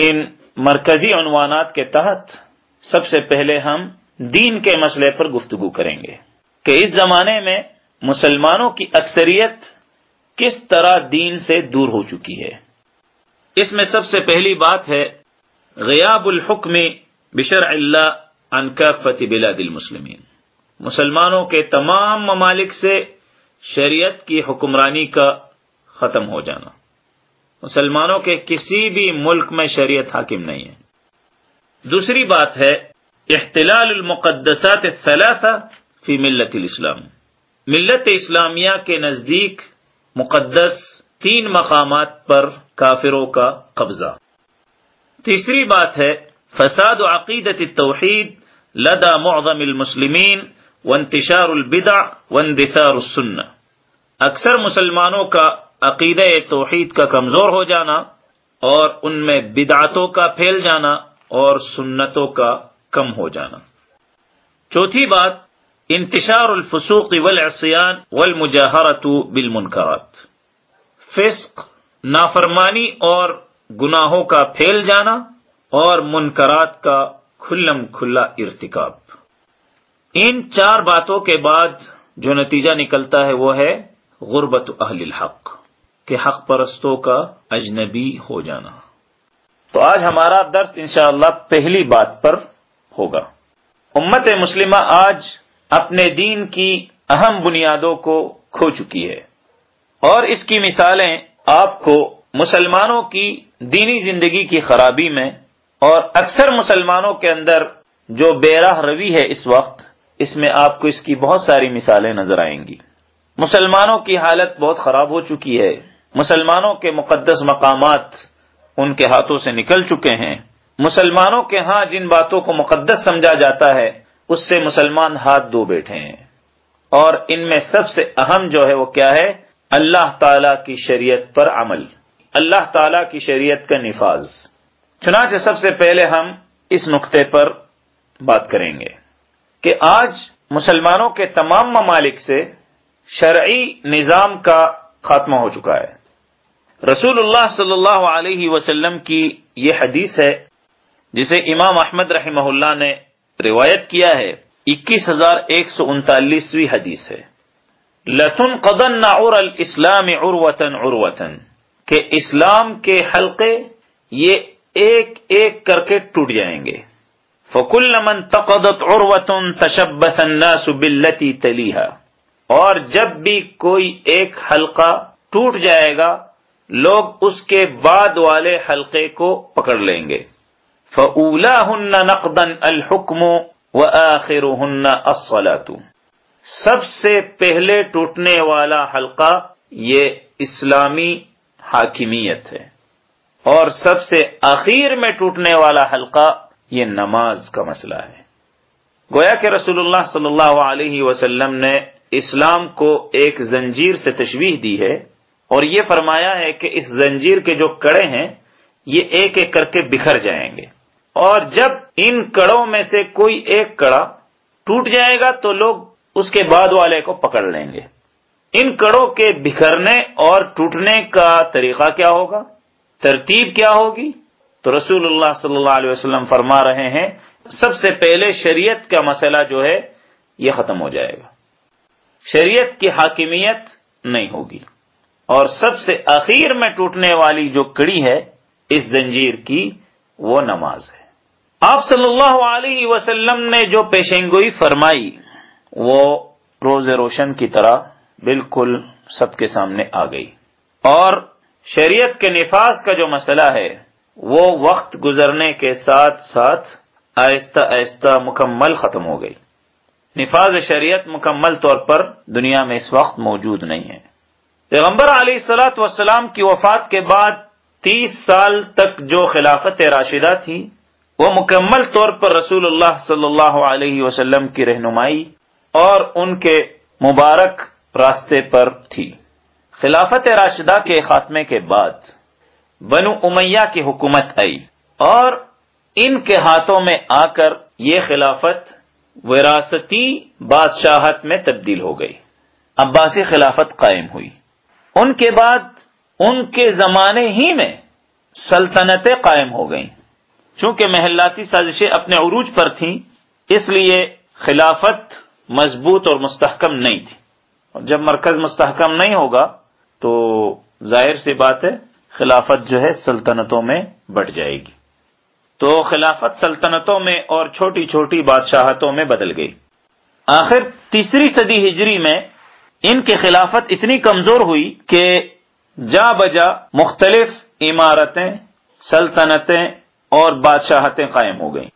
ان مرکزی عنوانات کے تحت سب سے پہلے ہم دین کے مسئلے پر گفتگو کریں گے کہ اس زمانے میں مسلمانوں کی اکثریت کس طرح دین سے دور ہو چکی ہے۔ اس میں سب سے پہلی بات ہے غیاب الحکم بشر اللہ انکفت بلاد المسلمین۔ مسلمانوں کے تمام ممالک سے شریعت کی حکمرانی کا ختم ہو جانا۔ مسلمانوں کے کسی بھی ملک میں شریعت حاکم نہیں ہے۔ دوسری بات ہے، احتلال المقدسات الثلاثہ فی ملت الاسلام۔ ملت اسلامیہ کے نزدیک مقدس تین مقامات پر کافروں کا قبضہ۔ تیسری بات ہے، فساد عقیدت التوحید لدا معظم المسلمین وانتشار البدع واندثار السنہ۔ اکثر مسلمانوں کا عقیدہ توحید کا کمزور ہو جانا اور ان میں بدعتوں کا پھیل جانا اور سنتوں کا کم ہو جانا۔ چوتھی بات، انتشار الفسوق والعصیان والمجاہرت بالمنکرات۔ فسق، نافرمانی اور گناہوں کا پھیل جانا اور منکرات کا کھلم کھلا ارتکاب۔ ان چار باتوں کے بعد جو نتیجہ نکلتا ہے وہ ہے غربت اہل الحق۔ کہ حق پرستوں کا اجنبی ہو جانا۔ تو آج ہمارا درس انشاءاللہ پہلی بات پر ہوگا۔ امت مسلمہ آج اپنے دین کی اہم بنیادوں کو کھو چکی ہے۔ اور اس کی مثالیں آپ کو مسلمانوں کی دینی زندگی کی خرابی میں اور اکثر مسلمانوں کے اندر جو بیراہ روی ہے اس وقت، اس میں آپ کو اس کی بہت ساری مثالیں نظر آئیں گی۔ مسلمانوں کی حالت بہت خراب ہو چکی ہے۔ مسلمانوں کے مقدس مقامات ان کے ہاتھوں سے نکل چکے ہیں۔ مسلمانوں کے ہاں جن باتوں کو مقدس سمجھا جاتا ہے، اس سے مسلمان ہاتھ دو بیٹھے ہیں۔ اور ان میں سب سے اہم جو ہے وہ کیا ہے؟ اللہ تعالی کی شریعت پر عمل۔ اللہ تعالی کی شریعت کا نفاذ۔ چنانچہ سب سے پہلے ہم اس نقطے پر بات کریں گے کہ آج مسلمانوں کے تمام ممالک سے شرعی نظام کا خاتمہ ہو چکا ہے۔ رسول اللہ صلی اللہ علیہ وسلم کی یہ حدیث ہے، جسے امام احمد رحمہ اللہ نے روایت کیا ہے، اکیس ہزار ایک سو انتالیسویں حدیث ہے۔ لتن قدن الاسلام عروتن عروتن کہ اسلام کے حلقے یہ ایک ایک کر کے ٹوٹ جائیں گے۔ فکل من تقدت عروتن تشبث الناس باللتی تلیہا اور جب بھی کوئی ایک حلقہ ٹوٹ جائے گا لوگ اس کے بعد والے حلقے کو پکڑ لیں گے۔ فولا ہن نقدن الحکم و آخر ہن سب سے پہلے ٹوٹنے والا حلقہ یہ اسلامی حاکمیت ہے۔ اور سب سے آخر میں ٹوٹنے والا حلقہ یہ نماز کا مسئلہ ہے۔ گویا کہ رسول اللہ صلی اللہ علیہ وسلم نے اسلام کو ایک زنجیر سے تشویح دی ہے۔ اور یہ فرمایا ہے کہ اس زنجیر کے جو کڑے ہیں، یہ ایک ایک کر کے بکھر جائیں گے۔ اور جب ان کڑوں میں سے کوئی ایک کڑا ٹوٹ جائے گا، تو لوگ اس کے بعد والے کو پکڑ لیں گے۔ ان کڑوں کے بکھرنے اور ٹوٹنے کا طریقہ کیا ہوگا؟ ترتیب کیا ہوگی؟ تو رسول اللہ صلی اللہ علیہ وسلم فرما رہے ہیں، سب سے پہلے شریعت کا مسئلہ جو ہے، یہ ختم ہو جائے گا۔ شریعت کی حاکمیت نہیں ہوگی۔ اور سب سے اخیر میں ٹوٹنے والی جو کڑی ہے، اس زنجیر کی وہ نماز ہے۔ آپ صلی اللہ علیہ وسلم نے جو پیشنگوئی فرمائی، وہ روز روشن کی طرح بالکل سب کے سامنے آ گئی۔ اور شریعت کے نفاذ کا جو مسئلہ ہے، وہ وقت گزرنے کے ساتھ ساتھ آہستہ آہستہ مکمل ختم ہو گئی۔ نفاذ شریعت مکمل طور پر دنیا میں اس وقت موجود نہیں ہے۔ پیغمبر علیہ سلاۃ وسلام کی وفات کے بعد تیس سال تک جو خلافت راشدہ تھی، وہ مکمل طور پر رسول اللہ صلی اللہ علیہ وسلم کی رہنمائی اور ان کے مبارک راستے پر تھی۔ خلافت راشدہ کے خاتمے کے بعد بنو امیہ کی حکومت آئی اور ان کے ہاتھوں میں آ کر یہ خلافت وراثتی بادشاہت میں تبدیل ہو گئی۔ عباسی خلافت قائم ہوئی۔ ان کے بعد ان کے زمانے ہی میں سلطنتیں قائم ہو گئیں۔ چونکہ محلاتی سازشیں اپنے عروج پر تھیں، اس لیے خلافت مضبوط اور مستحکم نہیں تھی۔ اور جب مرکز مستحکم نہیں ہوگا، تو ظاہر سی بات ہے، خلافت جو ہے سلطنتوں میں بٹ جائے گی۔ تو خلافت سلطنتوں میں اور چھوٹی چھوٹی بادشاہتوں میں بدل گئی۔ آخر تیسری صدی ہجری میں ان کی خلافت اتنی کمزور ہوئی کہ جا بجا مختلف عمارتیں، سلطنتیں اور بادشاہتیں قائم ہو گئیں،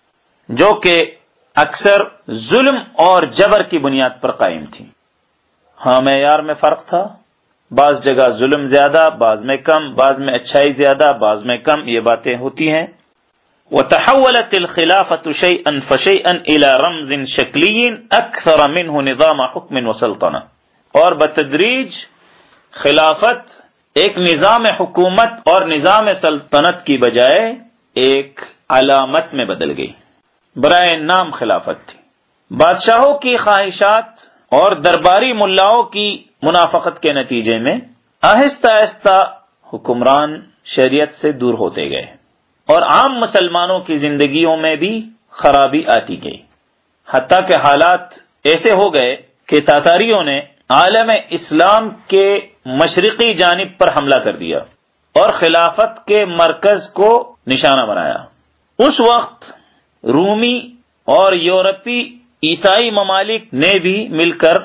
جو کہ اکثر ظلم اور جبر کی بنیاد پر قائم تھیں۔ ہاں معیار میں فرق تھا۔ بعض جگہ ظلم زیادہ، بعض میں کم، بعض میں اچھائی زیادہ، بعض میں کم، یہ باتیں ہوتی ہیں۔ وتحولت الخلافة شيئا فشيئا الى رمز شكلي اكثر منه نظام حكم وسلطنه اور بتدریج خلافت ایک نظام حکومت اور نظام سلطنت کی بجائے ایک علامت میں بدل گئی۔ برائے نام خلافت تھی۔ بادشاہوں کی خواہشات اور درباری ملاؤں کی منافقت کے نتیجے میں آہستہ آہستہ حکمران شریعت سے دور ہوتے گئے اور عام مسلمانوں کی زندگیوں میں بھی خرابی آتی گئی۔ حتیٰ کہ حالات ایسے ہو گئے کہ تاتاریوں نے عالم اسلام کے مشرقی جانب پر حملہ کر دیا اور خلافت کے مرکز کو نشانہ بنایا۔ اس وقت رومی اور یورپی عیسائی ممالک نے بھی مل کر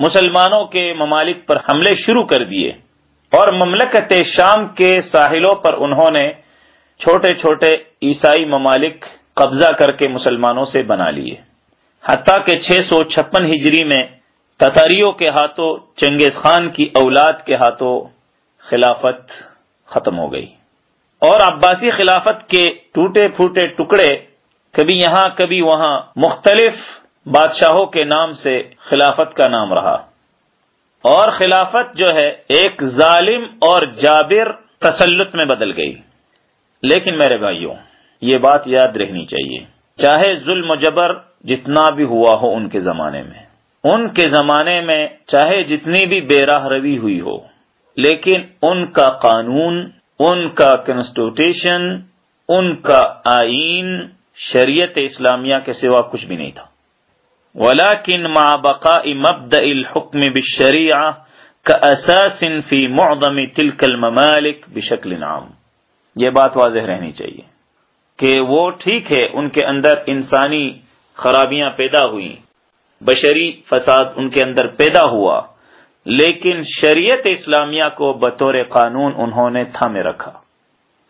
مسلمانوں کے ممالک پر حملے شروع کر دیے اور مملکت شام کے ساحلوں پر انہوں نے چھوٹے چھوٹے عیسائی ممالک قبضہ کر کے مسلمانوں سے بنا لیے۔ حتیٰ کہ چھ سو چھپن ہجری میں تتاریوں کے ہاتھوں، چنگیز خان کی اولاد کے ہاتھوں خلافت ختم ہو گئی۔ اور عباسی خلافت کے ٹوٹے پھوٹے ٹکڑے کبھی یہاں، کبھی وہاں، مختلف بادشاہوں کے نام سے خلافت کا نام رہا۔ اور خلافت جو ہے، ایک ظالم اور جابر تسلط میں بدل گئی۔ لیکن میرے بھائیوں، یہ بات یاد رہنی چاہیے۔ چاہے ظلم و جبر جتنا بھی ہوا ہو ان کے زمانے میں ان کے زمانے میں چاہے جتنی بھی بے راہ روی ہوئی ہو، لیکن ان کا قانون، ان کا کنسٹیٹیوشن ان کا آئین شریعت اسلامیہ کے سوا کچھ بھی نہیں تھا۔ ولاکن ما بقاء مبدا الحکم بالشریعہ كاساس في معظم تلك الممالك بشكل عام۔ یہ بات واضح رہنی چاہیے کہ وہ ٹھیک ہے، ان کے اندر انسانی خرابیاں پیدا ہوئی بشری فساد ان کے اندر پیدا ہوا، لیکن شریعت اسلامیہ کو بطور قانون انہوں نے تھامے رکھا۔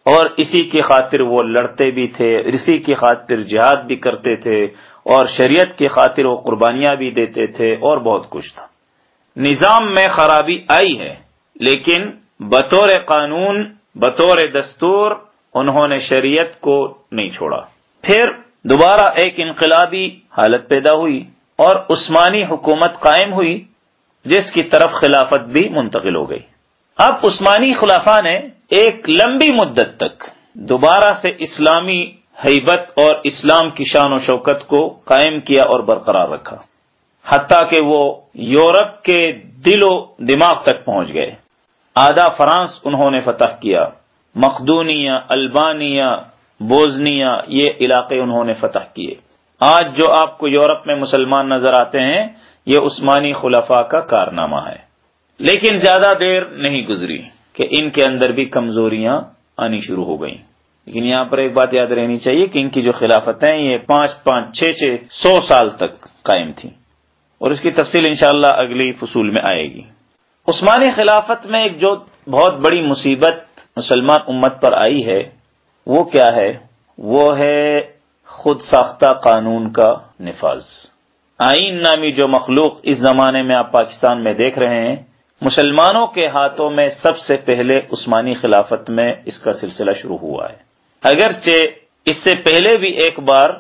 اور اسی کی خاطر وہ لڑتے بھی تھے، اسی کی خاطر جہاد بھی کرتے تھے، اور شریعت کی خاطر وہ قربانیاں بھی دیتے تھے، اور بہت کچھ تھا۔ نظام میں خرابی آئی ہے، لیکن بطور قانون، بطور دستور انہوں نے شریعت کو نہیں چھوڑا۔ پھر دوبارہ ایک انقلابی حالت پیدا ہوئی۔ اور عثمانی حکومت قائم ہوئی، جس کی طرف خلافت بھی منتقل ہو گئی۔ اب عثمانی خلافہ نے ایک لمبی مدت تک دوبارہ سے اسلامی حیبت اور اسلام کی شان و شوکت کو قائم کیا اور برقرار رکھا، حتیٰ کہ وہ یورپ کے دل و دماغ تک پہنچ گئے۔ آدھا فرانس انہوں نے فتح کیا مقدونیا البانیہ بوزنیا یہ علاقے انہوں نے فتح کیے۔ آج جو آپ کو یورپ میں مسلمان نظر آتے ہیں، یہ عثمانی خلفاء کا کارنامہ ہے۔ لیکن زیادہ دیر نہیں گزری کہ ان کے اندر بھی کمزوریاں آنی شروع ہو گئیں۔ لیکن یہاں پر ایک بات یاد رہنی چاہیے کہ ان کی جو خلافت ہیں، یہ پانچ پانچ، چھ چھ، سو سال تک قائم تھی اور اس کی تفصیل انشاءاللہ اگلی فصول میں آئے گی۔ عثمانی خلافت میں ایک جو بہت بڑی مصیبت مسلمان امت پر آئی ہے، وہ کیا ہے؟ وہ ہے خود ساختہ قانون کا نفاذ۔ آئین نامی جو مخلوق اس زمانے میں آپ پاکستان میں دیکھ رہے ہیں، مسلمانوں کے ہاتھوں میں سب سے پہلے عثمانی خلافت میں اس کا سلسلہ شروع ہوا ہے۔ اگرچہ اس سے پہلے بھی ایک بار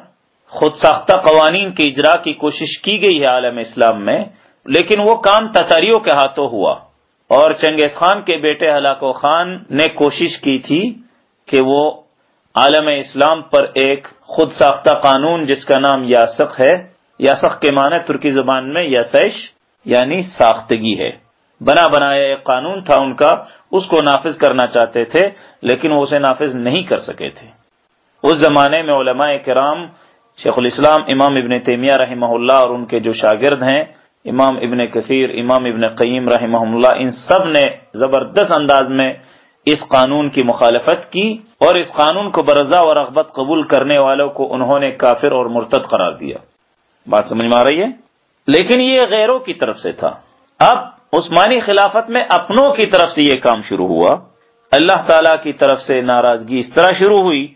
خود ساختہ قوانین کی اجرا کی کوشش کی گئی ہے عالم اسلام میں، لیکن وہ کام تتاریوں کے ہاتھوں ہوا۔ اور چنگیز خان کے بیٹے ہلاکو خان نے کوشش کی تھی کہ وہ عالم اسلام پر ایک خود ساختہ قانون جس کا نام یاسق ہے۔ یاسق کے معنی ترکی زبان میں یاسش یعنی ساختگی ہے۔ بنا بنایا ایک قانون تھا ان کا، اس کو نافذ کرنا چاہتے تھے، لیکن وہ اسے نافذ نہیں کر سکے تھے۔ اس زمانے میں علماء کرام، شیخ الاسلام امام ابن تیمیہ رحمہ اللہ اور ان کے جو شاگرد ہیں، امام ابن کثیر، امام ابن قیم رحمہ اللہ، ان سب نے زبردست انداز میں اس قانون کی مخالفت کی اور اس قانون کو برضا و رغبت قبول کرنے والوں کو انہوں نے کافر اور مرتد قرار دیا۔ بات سمجھ میں آ رہی ہے؟ لیکن یہ غیروں کی طرف سے تھا۔ اب عثمانی خلافت میں اپنوں کی طرف سے یہ کام شروع ہوا۔ اللہ تعالی کی طرف سے ناراضگی اس طرح شروع ہوئی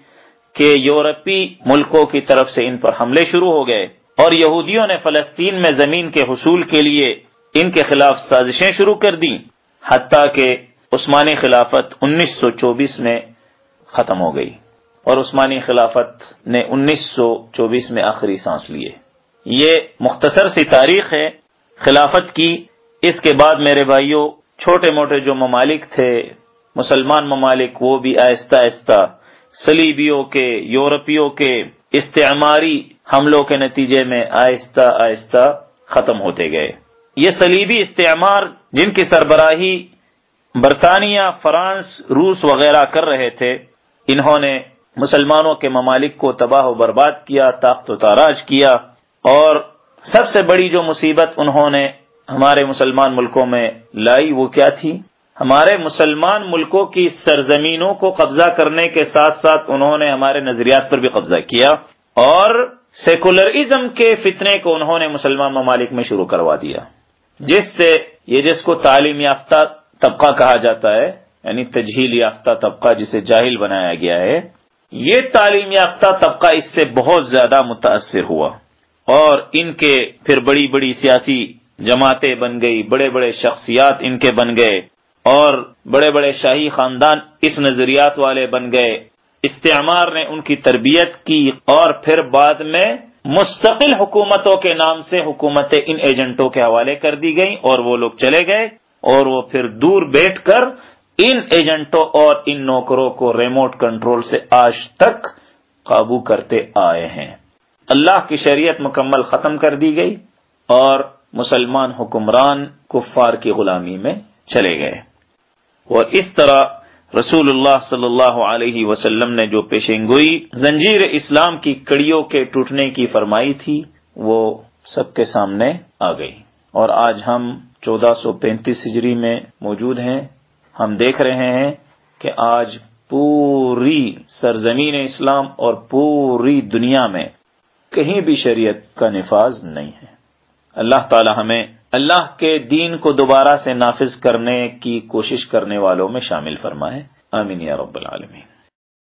کہ یورپی ملکوں کی طرف سے ان پر حملے شروع ہو گئے اور یہودیوں نے فلسطین میں زمین کے حصول کے لیے ان کے خلاف سازشیں شروع کر دیں۔ حتیٰ کہ عثمانی خلافت انیس سو چوبیس میں ختم ہو گئی اور عثمانی خلافت نے انیس سو چوبیس میں آخری سانس لیے۔ یہ مختصر سی تاریخ ہے۔ خلافت کی اس کے بعد میرے بھائیوں چھوٹے موٹے جو ممالک تھے، مسلمان ممالک، وہ بھی آہستہ آہستہ سلیبیوں کے، یورپیوں کے استعماری حملوں کے نتیجے میں آہستہ آہستہ ختم ہوتے گئے۔ یہ سلیبی استعمار، جن کی سربراہی برطانیہ، فرانس، روس وغیرہ کر رہے تھے۔ انہوں نے مسلمانوں کے ممالک کو تباہ و برباد کیا تاخت و تاراج کیا۔ اور سب سے بڑی جو مصیبت انہوں نے ہمارے مسلمان ملکوں میں لائی وہ کیا تھی؟ ہمارے مسلمان ملکوں کی سرزمینوں کو قبضہ کرنے کے ساتھ ساتھ انہوں نے ہمارے نظریات پر بھی قبضہ کیا۔ اور سیکولرزم کے فتنے کو انہوں نے مسلمان ممالک میں شروع کروا دیا۔ جس سے یہ جس کو تعلیم یافتہ طبقہ کہا جاتا ہے یعنی تجہیل یافتہ طبقہ جسے جاہل بنایا گیا ہے۔ یہ تعلیم یافتہ طبقہ اس سے بہت زیادہ متاثر ہوا۔ اور ان کے پھر بڑی بڑی سیاسی جماعتیں بن گئی، بڑے بڑے شخصیات ان کے بن گئے۔ اور بڑے بڑے شاہی خاندان اس نظریات والے بن گئے۔ استعمار نے ان کی تربیت کی اور پھر بعد میں مستقل حکومتوں کے نام سے حکومتیں ان ایجنٹوں کے حوالے کر دی گئیں اور وہ لوگ چلے گئے۔ اور وہ پھر دور بیٹھ کر ان ایجنٹوں اور ان نوکروں کو ریموٹ کنٹرول سے آج تک قابو کرتے آئے ہیں۔ اللہ کی شریعت مکمل ختم کر دی گئی اور مسلمان حکمران کفار کی غلامی میں چلے گئے۔ اور اس طرح رسول اللہ صلی اللہ علیہ وسلم نے جو پیشین گوئی زنجیر اسلام کی کڑیوں کے ٹوٹنے کی فرمائی تھی، وہ سب کے سامنے آ گئی۔ اور آج ہم چودہ سو پینتیس ہجری میں موجود ہیں۔ ہم دیکھ رہے ہیں کہ آج پوری سرزمین اسلام اور پوری دنیا میں کہیں بھی شریعت کا نفاذ نہیں ہے۔ اللہ تعالی ہمیں اللہ کے دین کو دوبارہ سے نافذ کرنے کی کوشش کرنے والوں میں شامل فرمائے۔ آمین یا رب العالمین۔